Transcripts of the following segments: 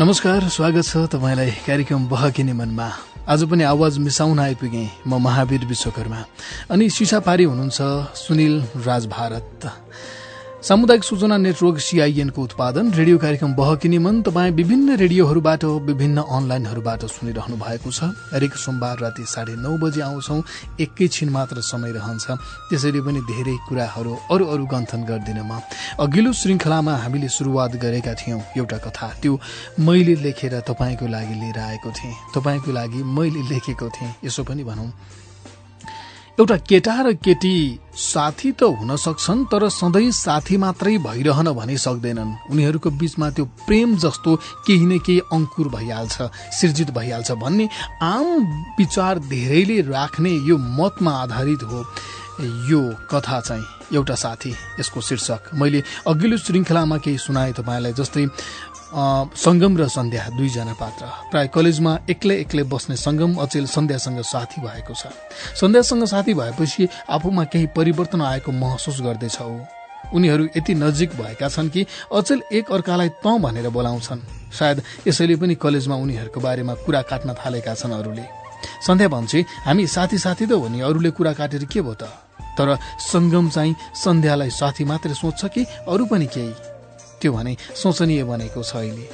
नमस्कार स्वागत छ तपाईँलाई कार्यक्रम बहकिने मनमा। आज पनि आवाज मिसाउन आइपुगेँ म महावीर विश्वकर्मा। अनि सिसापारी हुनुहुन्छ सुनिल राज भारत सामुदायिक सूचना नेटवर्क सीआईएनको उत्पादन रेडियो कार्यक्रम बहकिने मन तपाईँ विभिन्न रेडियोहरूबाट विभिन्न अनलाइनहरूबाट सुनिरहनु भएको छ। हरेक सोमबार राति साढे नौ बजे आउँछौ। एकैछिन मात्र समय रहन्छ। त्यसैले पनि धेरै कुराहरू अरू अरू गन्थन गर्दिन म अघिल्लो श्रृङ्खलामा हामीले सुरुवात गरेका थियौँ। एउटा कथा त्यो मैले लेखेर तपाईँको लागि लिएर आएको थिएँ। तपाईँको लागि मैले लेखेको थिएँ। यसो पनि भनौँ। एउटा केटा र केटी साथी त हुन सक्छन् तर सधैँ साथी मात्रै भइरहन भनी सक्दैनन्। उनीहरूको बीचमा त्यो प्रेम जस्तो केही न केही अङ्कुर भइहाल्छ सिर्जित भइहाल्छ भन्ने आम विचार धेरैले राख्ने यो मतमा आधारित हो। यो कथा चाहिँ एउटा साथी यसको शीर्षक। मैले अघिल्लो श्रृङ्खलामा केही सुनाएँ तपाईँलाई जस्तै सङ्गम र सन्ध्या दुईजना पात्र। प्राय कलेजमा एक्लै एक्लै बस्ने सङ्गम अचेल सन्ध्यासँग साथी भएको छ। सन्ध्यासँग साथी भएपछि आफूमा केही परिवर्तन आएको महसुस गर्दैछ। उनीहरू यति नजिक भएका छन् कि अचेल एक अर्कालाई तँ भनेर बोलाउँछन्। सायद यसैले पनि कलेजमा उनीहरूको बारेमा कुरा काट्न थालेका छन् अरूले। सन्ध्या भन्छे हामी साथी साथी त हो नि अरूले कुरा काटेर के भयो त? तर सङ्गम चाहिँ सन्ध्यालाई साथी मात्रै सोच्छ कि अरू पनि केही? त्यो भने सोचनीय बनेको छ अहिले।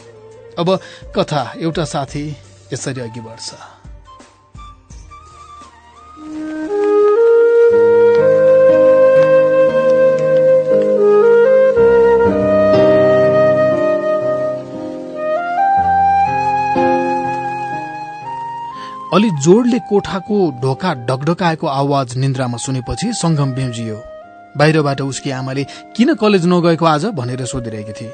अब कथा एउटा साथी यसरी अघि बढ्छ। अलि जोडले कोठाको ढोका ढकढकाएको आवाज निन्द्रामा सुनेपछि सङ्गम बिउजियो। बाहिरबाट उसकी आमाले किन कलेज नगएको आज? भनेर सोधिरहेकी थिए।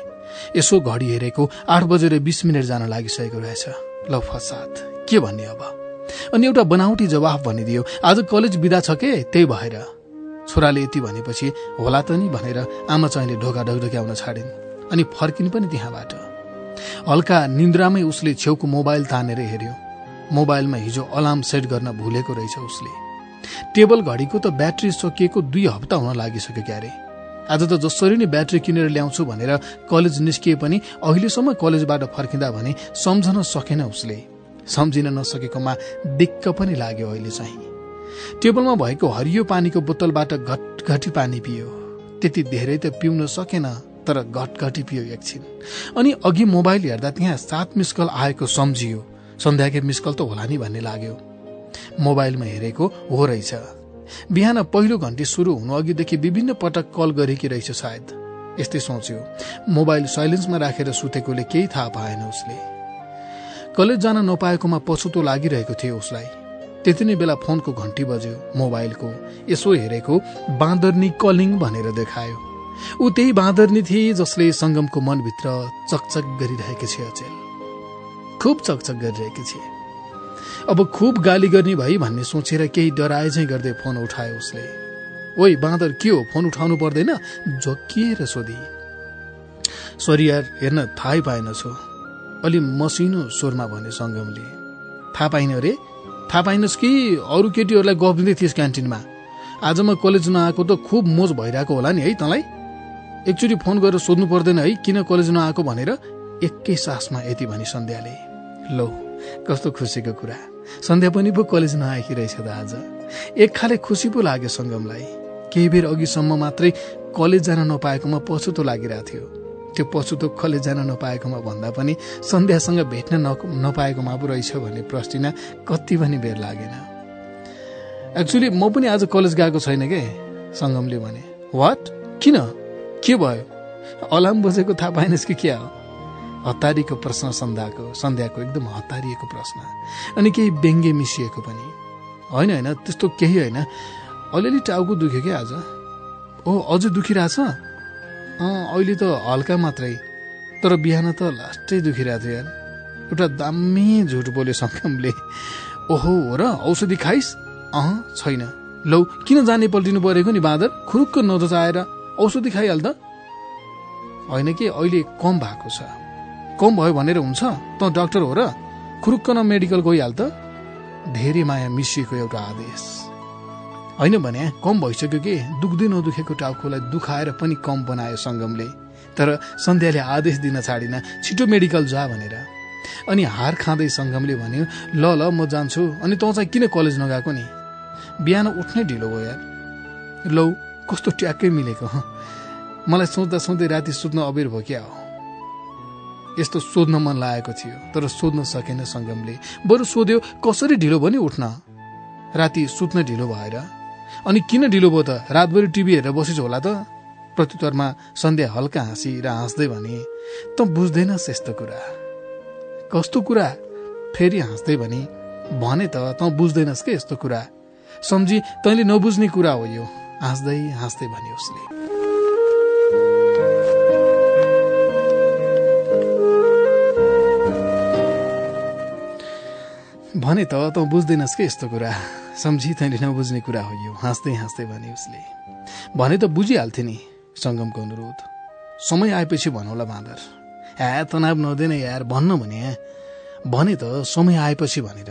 यसो घडी हेरेको आठ बजेर बिस मिनट जान लागिसकेको रहेछ। ल फसाद के भन्ने अब? अनि एउटा बनावटी जवाफ भनिदियो आज कलेज बिदा छ के? त्यही भएर छोराले यति भनेपछि होला त नि भनेर आमा चाहिँले ढोका ढकढक्याउन छाडिन् अनि फर्किन् पनि त्यहाँबाट। हल्का निन्द्रामै उसले छेउको मोबाइल तानेर हेऱ्यो। मोबाइलमा हिजो अलार्म सेट गर्न भुलेको रहेछ उसले। टेबल घडीको त ब्याट्री सकिएको दुई हप्ता हुन लागिसक्यो क्यारे। आज त जसरी नै ब्याट्री किनेर ल्याउँछु भनेर कलेज निस्किए पनि अहिलेसम्म कलेजबाट फर्किँदा भने सम्झन सकेन उसले। सम्झिन नसकेकोमा दिक्क पनि लाग्यो अहिले चाहिँ। टेबलमा भएको हरियो पानीको बोतलबाट घटघटी पानी पियो। त्यति धेरै त पिउन सकेन तर घटघटी पियो एकछिन। अनि अघि मोबाइल हेर्दा त्यहाँ सात मिस कल आएको सम्झियो। सन्ध्याकै मिस कल त होला नि भन्ने लाग्यो। मोबाइलमा हेरेको हो रहेछ। बिहान पहिलो घन्टी सुरु हुनु अघिदेखि विभिन्न पटक कल गरेकी रहेछ सायद। यस्तै सोच्यो। मोबाइल साइलेन्समा राखेर सुतेकोले केही थाहा पाएन उसले। कलेज जान नपाएकोमा पछुतो लागिरहेको थियो उसलाई। त्यति नै बेला फोनको घन्टी बज्यो मोबाइलको। यसो हेरेको बाँदरनी कलिङ भनेर देखायो। ऊ त्यही बाँदरनी थिए जसले सङ्गमको मनभित्र चकचक गरिरहेकी छ अचेल। खुब चकचक गरिरहेकी थिए। अब खुब गाली गर्ने भई भन्ने सोचेर केही डराए चाहिँ गर्दै फोन उठायो उसले। ओइ बाँदर के हो? फोन उठाउनु पर्दैन? झोकिएर सोधी। सरी यार हेर्न थाहै पाएनछु अलि मसिनो स्वरमा भने सङ्गमले थाहा पाइन रे? थाहा पाइनस् कि? अरू केटीहरूलाई गफ दिँदै थिएस् क्यान्टिनमा। आज म कलेज नआएको त खुब मोज भइरहेको होला नि है तँलाई। एकचोटि फोन गरेर सोध्नु पर्दैन है किन कलेज नआएको भनेर? एकै सासमा यति भनी सन्ध्याले। लो कस्तो खुसीको कुरा। सन्ध्या पनि पो कलेज नआएकी रहेछ त आज। एक खाले खुसी पो लाग्यो सङ्गमलाई। केही बेर अघिसम्म मात्रै कलेज जान नपाएकोमा पछुतो लागिरहेको थियो। त्यो पछुतो कलेज जान नपाएकोमा भन्दा पनि सन्ध्यासँग भेट्न न नपाएकोमा पो रहेछ भन्ने प्रश्न कति पनि बेर लागेन। एक्चुली म पनि आज कलेज गएको छैन के? सङ्गमले भने। वाट किन? के भयो? अलार्म बजेको थाहा पाएनस् कि क्या हो? हतारीको प्रश्न सन्ध्याको सन्ध्याको एकदम हतारिएको प्रश्न। अनि केही व्यङ्ग्य मिसिएको पनि। होइन होइन त्यस्तो केही होइन। अलिअलि टाउको दुख्यो क्या आज। ओ अझै दुखिरहेछ? अँ अहिले त हल्का मात्रै। तर बिहान त लास्टै दुखिरहेको थियो यार। एउटा दामी झुट बोल्यो सङ्गमले। ओहो हो र औषधि खाइस्? अँ छैन। लौ किन जाने पल्टिनु परेको नि बाँदर? खुरुक्क नजचाएर औषधि खाइहाल त। होइन कि अहिले कम भएको छ। कम भयो भनेर हुन्छ त डाक्टर हो र खुरुक्क न मेडिकल गइहाल त। धेरै माया मिसिएको एउटा आदेश। होइन भने कम भइसक्यो कि? दुख्दै नदुखेको टाउकोलाई दुखाएर पनि कम बनायो सङ्गमले। तर सन्ध्याले आदेश दिन छाडिन छिटो मेडिकल जा भनेर। अनि हार खाँदै सङ्गमले भन्यो ल ल म जान्छु। अनि तँ चाहिँ किन कलेज नगएको नि? बिहान उठ्नै ढिलो भयो यार। लौ कस्तो ट्याक्कै मिलेको मलाई सोच्दा सोच्दै राति सुत्न अबेर भयो क्या हो। यस्तो सोध्न मन लागेको थियो तर सोध्न सकेन सङ्गमले बरु सोध्यो कसरी ढिलो भयो नि उठ्न? राति सुत्न ढिलो भएर अनि किन ढिलो भयो त? रातभरि टिभी हेरेर बसिस् होला त? प्रत्युत्तरमा सन्ध्या हल्का हाँसी र हाँस्दै भने त बुझ्दैनस् यस्तो कुरा। कस्तो कुरा? फेरि हाँस्दै भने भने त त बुझ्दैनस् के यस्तो कुरा? सम्झी तैँले नबुझ्ने कुरा हो यो। हाँस्दै हाँस्दै भने उसले। भने त त बुझ्दैनस् के यस्तो कुरा? सम्झी तैँले नबुझ्ने कुरा हो यो। हाँस्दै हाँस्दै भने उसले। भने त बुझिहाल्थे नि सङ्गमको अनुरोध। समय आएपछि भनौँला बाँदर। ह्या तनाव नहुँदैन यार भन्न भने? भने त समय आएपछि भनेर।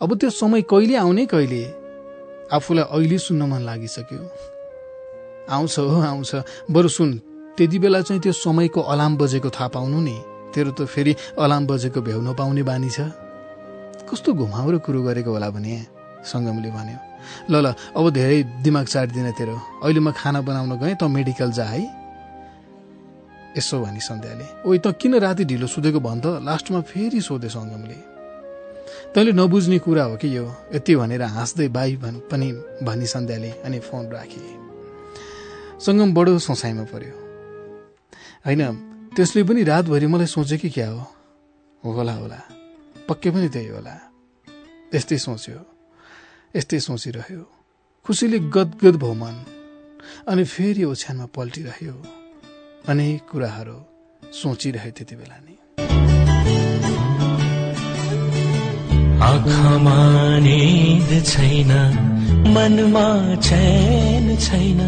अब त्यो समय कहिले आउने कहिले? आफूलाई अहिले सुन्न मन लागिसक्यो। आउँछ हो आउँछ। बरु सुन त्यति बेला चाहिँ त्यो समयको अलार्म बजेको थाहा पाउनु नि। तेरो त फेरि अलार्म बजेको भ्याउ नपाउने बानी छ। कस्तो घुमाउरो कुरो गरेको होला भने? सङ्गमले भन्यो। ल ल अब धेरै दिमाग चाटिदिन तेरो। अहिले म खाना बनाउन गएँ त मेडिकल जा है। यसो भनी सन्ध्याले। ओइ त किन राति ढिलो सुतेको भन् त? लास्टमा फेरि सोधे सङ्गमले। तैँले नबुझ्ने कुरा हो कि यो? यति भनेर हाँस्दै बाई भन् पनि भनी सन्ध्याले अनि फोन राखे। सङ्गम बडो सोचाइमा पर्यो। होइन त्यसले पनि रातभरि मलाई सोचे कि क्या हो? होला होला। पक्कै पनि त्यही होला। यस्तै सोच्यो। यस्तै सोचिरह्यो। खुसीले गदगद भयो मन अनि फेरि ओछ्यानमा पल्टिरह्यो। अनेक कुराहरू सोचिरहे त्यति बेला नि। आँखामा निद छैन मनमा चैन छैन।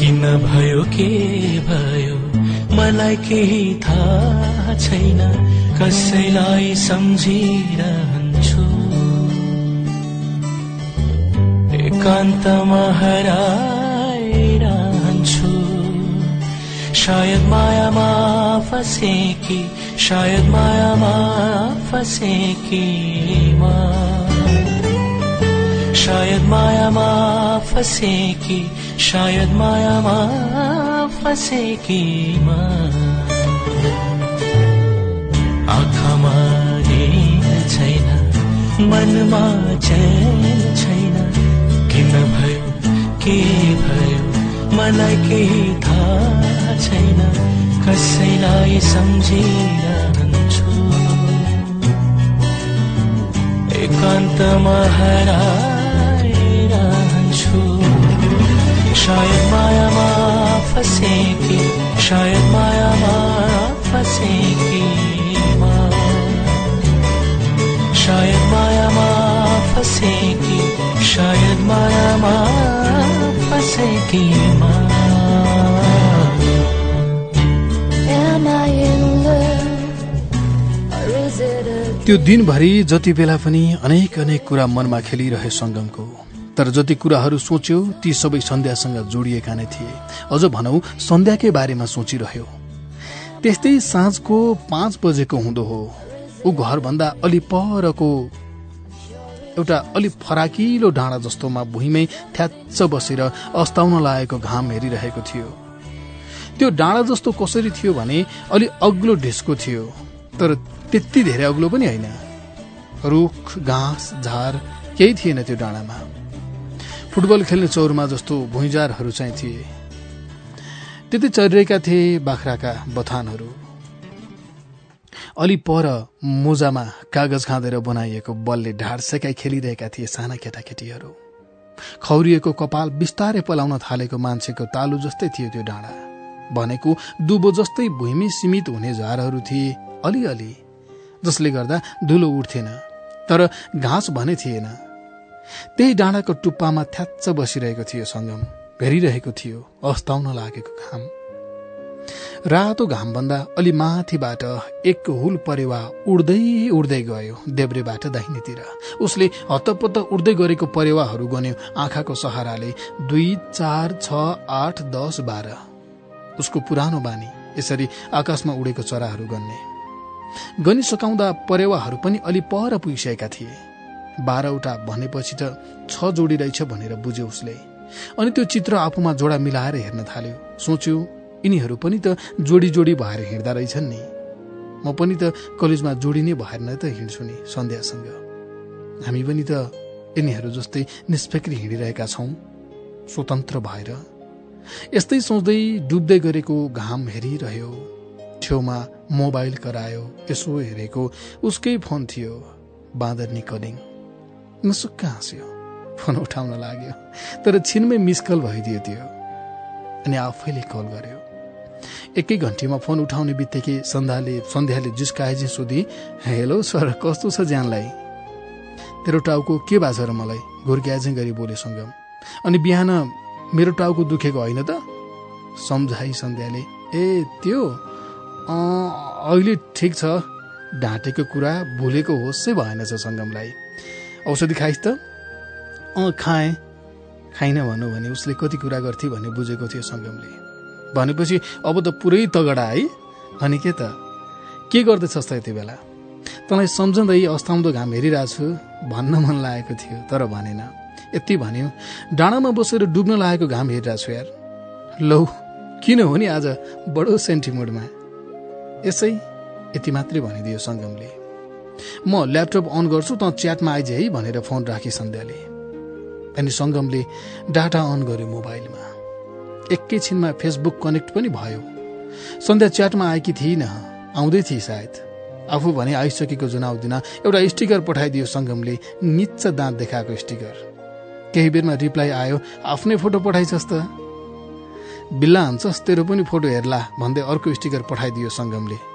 किन भयो के भयो? मलाई केही थाहा छैन कसैलाई सम्झिरहन्छु। एकान्तमा हराइरहन्छु शायद मायामा फसेकी शायद मायामा फसेकी म। शायद मायामा फसेकी शायद मायामा फसेकी म। आँखामा छैन मनमा चैन छैन। किन भयो के भयो मलाई केही थाहा छैन। कसैलाई सम्झिरहन्छु। एकान्तमा हराइरहन्छु शायद मायामा फसेकी शायद मायामा फसेकी म। शायद मायामा फसेकी शायद मायामा फसेकी म। त्यो दिनभरि जति बेला पनि अनेक अनेक कुरा मनमा खेलिरहे सङ्गमको तर जति कुराहरू सोच्यो ती सबै सन्ध्यासँग जोडिएका नै थिए। अझ भनौ सन्ध्याकै बारेमा सोचिरह्यो। त्यस्तै साँझको पाँच बजेको हुँदो हो। ऊ घरभन्दा अलि परको एउटा अलि फराकिलो डाँडा जस्तोमा भुइँमै थ्याच्च बसेर अस्ताउन लागेको घाम हेरिरहेको थियो। त्यो डाँडा जस्तो कसरी थियो भने अलि अग्लो ढिस्को थियो तर त्यति धेरै अग्लो पनि होइन। रुख घाँस झार केही थिएन त्यो डाँडामा। फुटबल खेल्ने चौरमा जस्तो भुइँजारहरू चाहिँ थिए। त्यति चरिरहेका थिए बाख्राका बथानहरू। अलि पर मोजामा कागज खाँदेर बनाइएको बलले ढाड सेकाइ खेलिरहेका थिए साना केटाकेटीहरू। खौरिएको कपाल बिस्तारै पलाउन थालेको मान्छेको तालु जस्तै थियो त्यो डाँडा। भनेको दुबो जस्तै भुइँमी सीमित हुने झारहरू थिए अलिअलि जसले गर्दा धुलो उठ्थेन तर घाँस भने थिएन। त्यही डाँडाको टुप्पामा थ्याच्च बसिरहेको थियो सङ्गम भेरिरहेको थियो अस्ताउन लागेको घाम। रातो घामभन्दा अलि माथिबाट एक हुल परेवा उड्दै उड्दै गयो देब्रेबाट दाहिनेतिर। उसले हत्तपत्त उड्दै गरेको परेवाहरू गन्यो आँखाको सहाराले दुई चार छ आठ दस बाह्र। उसको पुरानो बानी यसरी आकाशमा उडेको चराहरू गन्ने। गनी सकाउँदा परेवाहरू पनि अलि पर पुगिसकेका थिए। बाह्रवटा भनेपछि त छ जोडी रहेछ भनेर बुझ्यो उसले। अनि त्यो चित्र आफूमा जोडा मिलाएर हेर्न थाल्यो। सोच्यो यिनीहरू पनि त जोडी जोडी भएर हिँड्दा रहेछन् नि। म पनि त कलेजमा जोडी नै भएर नै त हिँड्छु नि सन्ध्यासँग। हामी पनि त यिनीहरू जस्तै निष्फिक्री हिँडिरहेका छौँ। स्वतन्त्र भएर। यस्तै सोच्दै डुब्दै गरेको घाम हेरिरह्यो। छेउमा मोबाइल करायो यसो हेरेको उसकै फोन थियो बाँदर निकलिङ मुसुक्क हाँस्यो फोन उठाउन लाग्यो। तर छिनमै मिस कल भइदियो त्यो। अनि आफैले कल गर्यो। एकै घन्टीमा फोन उठाउने बित्तिकै सन्ध्याले सन्ध्याले जिस्काए चाहिँ सोधी हेलो सर कस्तो छ ज्यानलाई? तेरो टाउको के भएको छ र मलाई? घुर्क्या चाहिँ गरी बोले सङ्गम अनि बिहान मेरो टाउको दुखेको होइन त? सम्झाइ सन्ध्याले। ए त्यो? अहिले ठिक छ। ढाँटेको कुरा भुलेको होसै भएन छ सङ्गमलाई औषधि खाइस् त? अँ खाएँ। खाइन भनौँ भने उसले कति कुरा गर्थे भन्ने बुझेको थियो सङ्गमले भनेपछि अब त पुरै तगडा है। अनि के त? के गर्दैछस् त यति बेला? तँलाई सम्झँदै अस्ताउँदो घाम हेरिरहेको छु भन्न मन लागेको थियो तर भनेन। यति भन्यो डाँडामा बसेर डुब्न लागेको घाम हेरिरहेको छु यार। लौ किन हो नि आज बडो सेन्टिमुडमा? यसै यति मात्रै भनिदियो सङ्गमले म ल्यापटप अन गर्छु त च्याटमा आइज है भनेर फोन राखे सन्ध्याले। अनि सङ्गमले डाटा अन गर्यो मोबाइलमा। एकैछिनमा फेसबुक कनेक्ट पनि भयो। सन्ध्या च्याटमा आएकी थिइन। आउँदै थिए सायद। आफू भने आइसकेको जुनाउ दिन एउटा स्टिकर पठाइदियो सङ्गमले निच्च दाँत देखाएको स्टिकर। केही बेरमा रिप्लाई आयो आफ्नै फोटो पठाइछस् त। बिल्ला हान्छस् तेरो पनि फोटो हेर्ला भन्दै अर्को स्टिकर पठाइदियो सङ्गमले।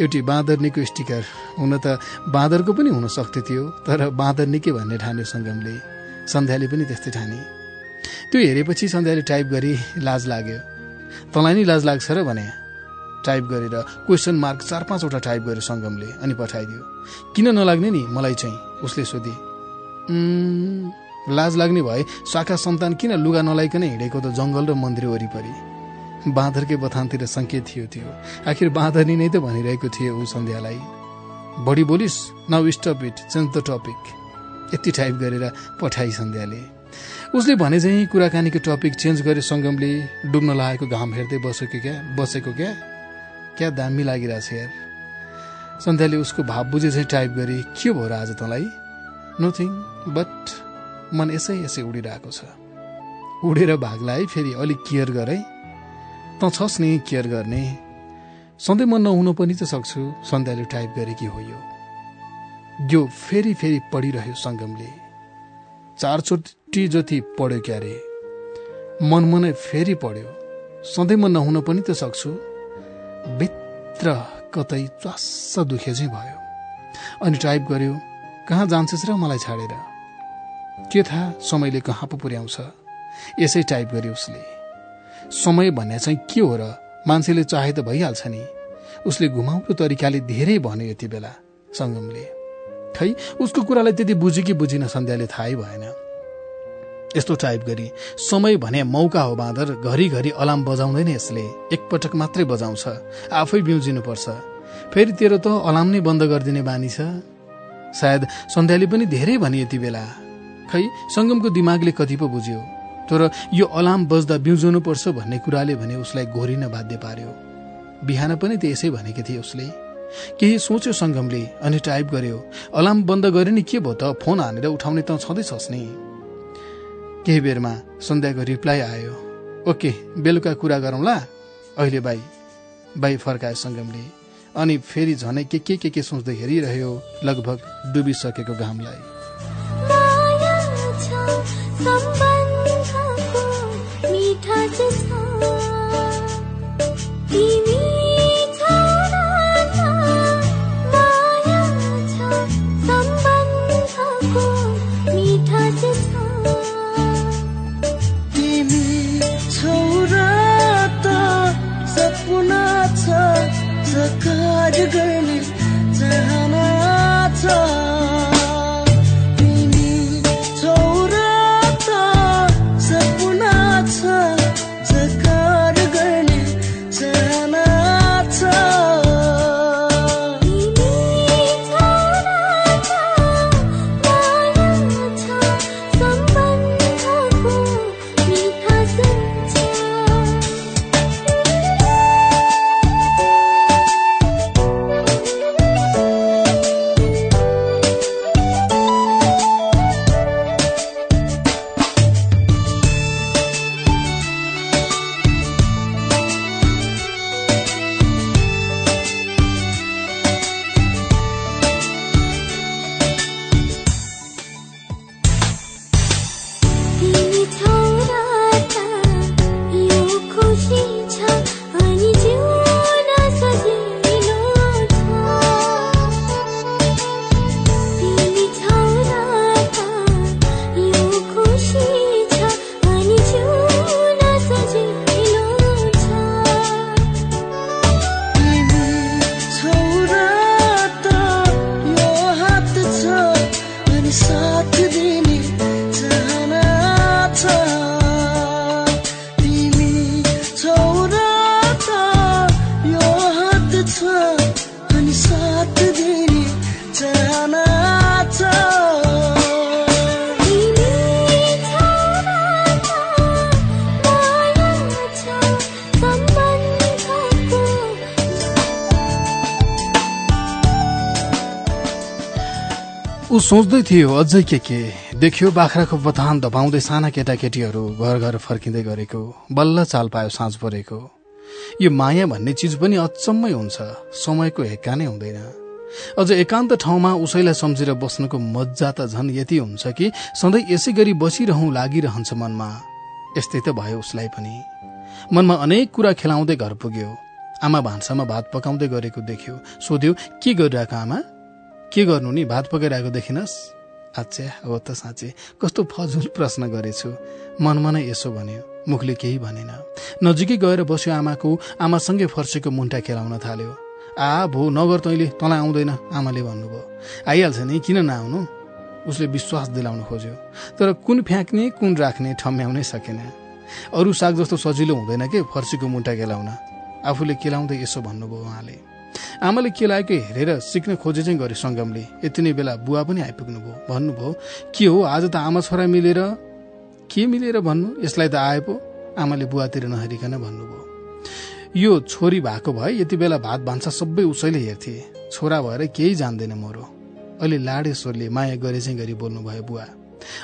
एउटी बाँदरनीको स्टिकर। हुन त बाँदरको पनि हुन सक्थ्यो थियो तर बाँदरनीकै भन्ने ठान्यो सङ्गमले सन्ध्याले पनि त्यस्तै ठाने। त्यो हेरेपछि सन्ध्याले टाइप गरी लाज लाग्यो। तँलाई नै लाज लाग्छ र भने। टाइप गरेर क्वेसन मार्क चार पाँचवटा टाइप गर्यो सङ्गमले अनि पठाइदियो। किन नलाग्ने नि? मलाई चाहिँ उसले सोधे। लाज लाग्ने भए शाखा सन्तान किन लुगा नलाइकन हिँडेको त जङ्गल र मन्दिर वरिपरि? बाँदरकै बथानतिर सङ्केत थियो त्यो। आखिर बाँदरनी नै त भनिरहेको थियो ऊ सन्ध्यालाई। बढी बोलिस् now stop it change the topic. यति टाइप गरेर पठाइ सन्ध्याले। उसले भने चाहिँ कुराकानीको टपिक चेन्ज गरे सङ्गमले डुब्न लागेको घाम हेर्दै बसेको क्या बसेको क्या? क्या दामी लागिरहेछ यार। सन्ध्याले उसको भाव बुझे चाहिँ टाइप गरे के भयो र आज तँलाई? नथिङ बट मन यसै यसै उडिरहेको छ। उडेर भागलाई फेरि अलिक केयर गर है। त छस् नि केयर गर्ने। सधैँ मन नहुनु पनि त सक्छु सन्ध्याले टाइप गरे कि हो यो? यो फेरि फेरि पढिरह्यो सङ्गमले। चारचोटि जति पढ्यो क्यारे। मनमनै फेरि पढ्यो। सधैँ म नहुन पनि त सक्छु। भित्र कतै च्वास्स दुखे चाहिँ भयो। अनि टाइप गर्यो कहाँ जान्छस् र मलाई छाडेर? के थाहा समयले कहाँ पो पुर्याउँछ? यसै टाइप गर्यो उसले। समय भन्ने चाहिँ के हो र मान्छेले चाहे त भइहाल्छ नि। उसले घुमाउरो तरिकाले धेरै भन्यो यति बेला सङ्गमले खै उसको कुरालाई त्यति बुझ्यो कि बुझिन सन्ध्याले थाहै भएन। यस्तो टाइप गरी समय भने मौका हो बाँदर घरिघरि अलार्म बजाउँदैन यसले। एकपटक मात्रै बजाउँछ आफै बिउजिनुपर्छ। फेरि तेरो त अलार्म नै बन्द गरिदिने बानी छ। सायद सन्ध्याले पनि धेरै भने यति बेला। खै सङ्गमको दिमागले कति पो बुझ्यो। तर यो अलार्म बज्दा बिउजनु पर्छ भन्ने कुराले भने उसलाई घोरिन बाध्य पार्यो। बिहान पनि त्यसै भनेकी थिए उसले। केही सोच्यो सङ्गमले अनि टाइप गर्यो अलार्म बन्द गरे नि के भयो त? फोन हानेर उठाउने त छँदैछस् नि। केही बेरमा सन्ध्याको रिप्लाई आयो ओके बेलुका कुरा गरौँला। अहिले बाई। बाई फर्कायो सङ्गमले अनि फेरि झनै के के के के सोच्दै हेरिरह्यो लगभग डुबिसकेको घामलाई। सोच्दै थियो अझै के के। देख्यो बाख्राको बथान धपाउँदै साना केटाकेटीहरू घर घर फर्किँदै गरेको बल्ल चाल पायो साँझ परेको। यो माया भन्ने चिज पनि अचम्मै हुन्छ समयको हेक्का नै हुँदैन। अझ एकान्त ठाउँमा उसैलाई सम्झेर बस्नुको मजा त झन् यति हुन्छ कि सधैँ यसै गरी बसिरहँ लागिरहन्छ मनमा। यस्तै त भयो उसलाई पनि। मनमा अनेक कुरा खेलाउँदै घर पुग्यो। आमा भान्सामा भात पकाउँदै गरेको देख्यो। सोध्यो के गरिरहेको आमा? के गर्नु नि? भात पकाइरहेको देखिनस्? आच्छा हो त साँच्चै कस्तो फजुल प्रश्न गरेछु। मनमा नै यसो भन्यो। मुखले केही भनेन। नजिकै गएर बस्यो आमाको आमासँगै फर्सेको मुन्टा खेलाउन थाल्यो। आ भो नगर तैँले तँलाई आउँदैन आमाले भन्नुभयो। आइहाल्छ नि किन नआउनु? उसले विश्वास दिलाउन खोज्यो। तर कुन फ्याँक्ने कुन राख्ने ठम्म्याउनै सकेन। अरू साग जस्तो सजिलो हुँदैन के फर्सीको मुन्टा केलाउन आफूले केलाउँदै यसो भन्नुभयो उहाँले। आमाले केलाएको हेरेर सिक्न खोजे चाहिँ गरे सङ्गमले। यति नै बेला बुवा पनि आइपुग्नु भयो भन्नुभयो के हो? आज त आमा छोरा मिलेर के मिलेर भन्नु? यसलाई त आए पो। आमाले बुवातिर नहेरिकन भन्नुभयो। यो छोरी भएको भए यति बेला भात भान्सा सबै उसैले हेर्थे। छोरा भएर केही जान्दैन मोरो। अहिले लाडेश्वरले माया गरे चाहिँ गरी बोल्नुभयो बुवा।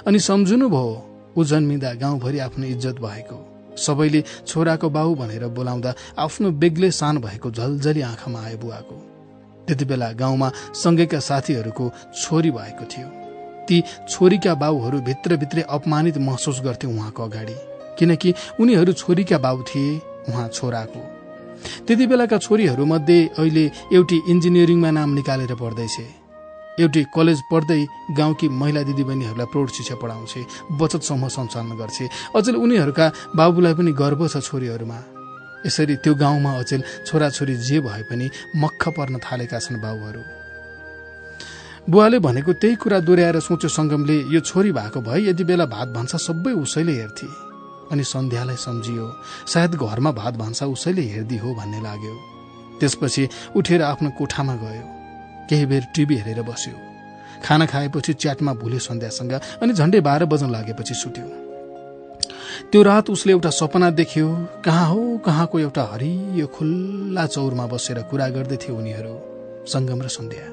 अनि सम्झनु भयो ऊ जन्मिँदा गाउँभरि आफ्नो इज्जत भएको। सबैले छोराको बाउ भनेर बोलाउँदा आफ्नो बेग्लै सान भएको झलझली आँखामा आयो बुवाको। त्यति बेला गाउँमा सँगैका साथीहरूको छोरी भएको थियो। ती छोरीका बाउहरू भित्रभित्रै अपमानित महसुस गर्थे उहाँको अगाडि किनकि उनीहरू छोरीका बाउ थिए उहाँ छोराको। त्यति बेलाका छोरीहरू मध्ये अहिले एउटी इन्जिनियरिङमा नाम निकालेर पढ्दैछ। एउटी कलेज पढ्दै गाउँकी महिला दिदीबहिनीहरूलाई प्रौढ शिक्षा पढाउँछे बचत समूह सञ्चालन गर्छे। अचेल उनीहरूका बाबुलाई पनि गर्व छ छोरीहरूमा। यसरी त्यो गाउँमा अचेल छोराछोरी जे भए पनि मक्ख पर्न थालेका छन् बाबुहरू। बुवाले भनेको त्यही कुरा दोहोऱ्याएर सोच्यो सङ्गमले यो छोरी भएको भए यति बेला भात भान्सा सबै उसैले हेर्थे। अनि सन्ध्यालाई सम्झियो सायद घरमा भात भान्सा उसैले हेर्दी हो भन्ने लाग्यो। त्यसपछि उठेर आफ्नो कोठामा गयो। केही बेर टिभी हेरेर बस्यो। खाना खाएपछि च्याटमा भुल्यो सन्ध्यासँग अनि झन्डै बाह्र बज्न लागेपछि सुत्यो। त्यो रात उसले एउटा सपना देख्यो कहाँ हो कहाँको एउटा हरियो खुल्ला चौरमा बसेर कुरा गर्दैथे उनीहरू सङ्गम र सन्ध्या।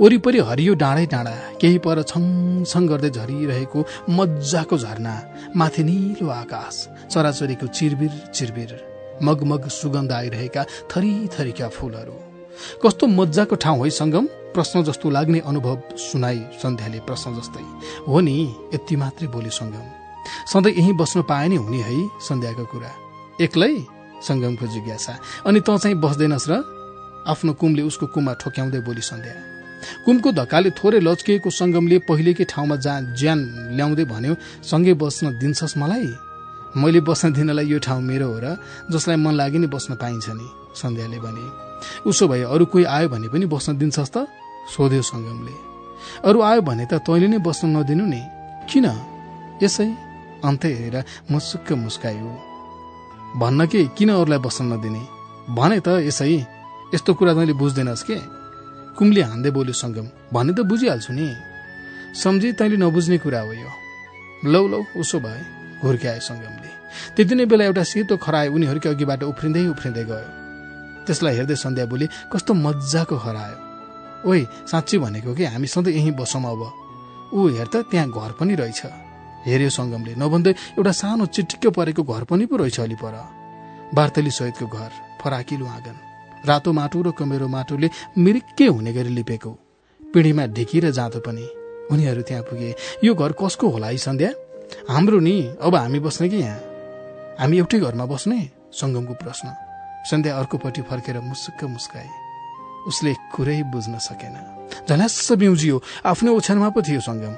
वरिपरि हरियो डाँडै डाँडा केही पर छङछङ गर्दै झरिरहेको मजाको झरना माथि निलो आकाश चराचरीको चिरबिर चिरबिर मगमग सुगन्ध आइरहेका थरी थरीका फूलहरू। कस्तो मजाको ठाउँ है सङ्गम? प्रश्न जस्तो लाग्ने अनुभव सुनाई सन्ध्याले प्रश्न जस्तै। हो नि यति मात्रै बोली सङ्गम। सधैँ यहीँ बस्न पाए नि हुने है सन्ध्याको कुरा। एक्लै? सङ्गमको जिज्ञासा। अनि त चाहिँ बस्दैनस् र? आफ्नो कुमले उसको कुममा ठोक्याउँदै बोली सन्ध्या। कुमको धक्काले थोरै लच्किएको सङ्गमले पहिलेकै ठाउँमा जहाँ ज्यान ल्याउँदै भन्यो सँगै बस्न दिन्छस् मलाई? मैले बस्न दिनलाई यो ठाउँ मेरो हो र जसलाई मन लागि नै बस्न पाइन्छ नि सन्ध्याले भने। उसो भए अरू कोही आयो भने पनि बस्न दिन्छस् त सोध्यो सङ्गमले अरू आयो भने त तैँले नै बस्न नदिनु नि। किन? यसै अन्त हेरेर मुसुक्क मुस्कायो। भन्न के किन अरूलाई बस्न नदिने? भने त यसै यस्तो कुरा तैँले बुझ्दैनस् के? कुमले हान्दै बोल्यो सङ्गम भने त बुझिहाल्छु नि। सम्झी तैँले नबुझ्ने कुरा हो यो। लौ लौ उसो भए। हुर्क्यायो सङ्गमले त्यति नै बेला एउटा सेतो खरायो उनीहरूकै अघिबाट उफ्रिँदै उफ्रिँदै गयो। त्यसलाई हेर्दै सन्ध्या बोली कस्तो मजाको खरायो ओइ साँच्ची भनेको कि? हामी सधैँ यहीँ बसौँ अब। ऊ हेर त त्यहाँ घर पनि रहेछ। हेऱ्यो सङ्गमले नभन्दै एउटा सानो चिटिक्क परेको घर पनि पो रहेछ अलि पर। बार्तली सहितको घर फराकिलो आँगन। रातो माटो र कमेरो माटोले मिरिक्कै हुने गरी लिपेको। पिँढीमा ढिकी र जाँतो पनि। उनीहरू त्यहाँ पुगे। यो घर कसको होला है सन्ध्या? हाम्रो नि अब हामी बस्ने कि यहाँ? हामी एउटै घरमा बस्ने? सङ्गमको प्रश्न। सन्ध्या अर्कोपट्टि फर्केर मुसुक्क मुस्काए। उसले कुरै बुझ्न सकेन। झल्यास बिउजियो आफ्नो ओछ्यानमा पो थियो सङ्गम।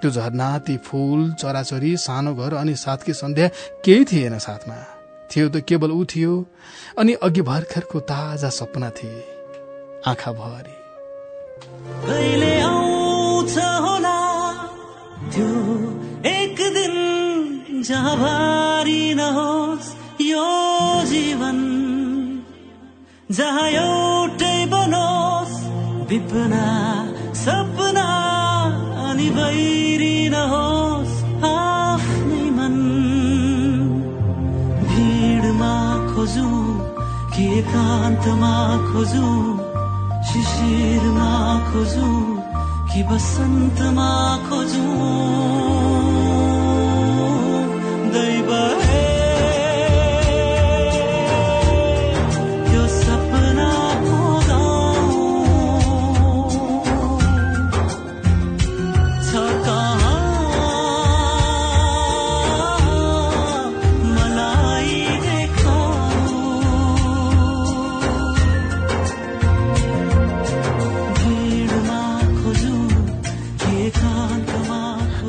त्यो झरना ती फूल चराचरी सानो घर अनि साथकी सन्ध्या केही थिएन साथमा। थियो त केवल ऊ थियो अनि अघि भर्खरको ताजा सपना थिए। आँखा भरि। जहाँ भारी नहोस् यो जीवन। जहाँ एउटै बनोस् विपना सपना अनि बैरी नहोस् आफ्नै मन। भिडमा खोजु कि एकान्तमा खोजु शिशिरमा खोजु कि बसन्तमा खोजु।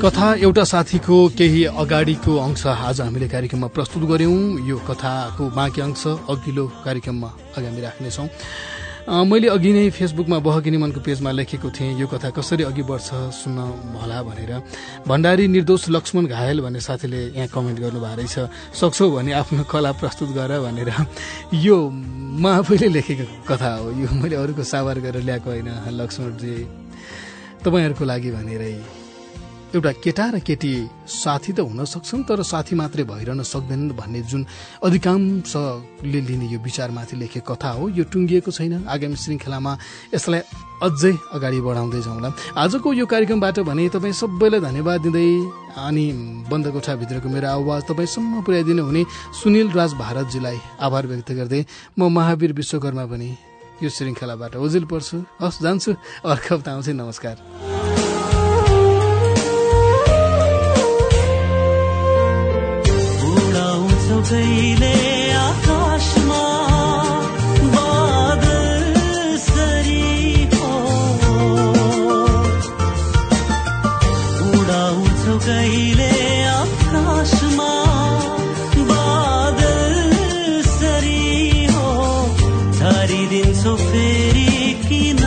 कथा एउटा साथीको केही अगाडिको अंश आज हामीले कार्यक्रममा प्रस्तुत गर्यौं यो कथाको बाँकी अंश अघिल्लो कार्यक्रममा आगामी राख्नेछौँ। मैले अघि नै फेसबुकमा बहकिनी मनको पेजमा लेखेको थिएँ यो कथा कसरी अघि बढ्छ सुन्न होला भनेर। भण्डारी निर्दोष लक्ष्मण घायल भन्ने साथीले यहाँ कमेन्ट गर्नुभएको रहेछ। सक्छौ भने आफ्नो कला प्रस्तुत गर भनेर। यो म आफैले लेखेको कथा हो। यो मैले अरूको सावार गरेर ल्याएको होइन लक्ष्मणजी। तपाईँहरूको लागि भनेरै। एउटा केटा र केटी साथी त हुन सक्छन् तर साथी मात्रै भइरहन सक्दैनन् भन्ने जुन अधिकांशले लिने यो विचारमाथि लेखेको कथा हो यो टुङ्गिएको छैन। आगामी श्रृङ्खलामा यसलाई अझै अगाडि बढाउँदै जाउँला। आजको यो कार्यक्रमबाट भने तपाईँ सबैलाई धन्यवाद दिँदै अनि बन्द कोठाभित्रको मेरो आवाज तपाईँसम्म पुर्याइदिनु हुने सुनिल राज भारतजीलाई आभार व्यक्त गर्दै म महावीर विश्वकर्मा पनि यो श्रृङ्खलाबाट ओझेल पर्छु। हस् जान्छु। अर्को हप्ता आउँछु नमस्कार। सरी हो छरिदिन्छौ फेरि किन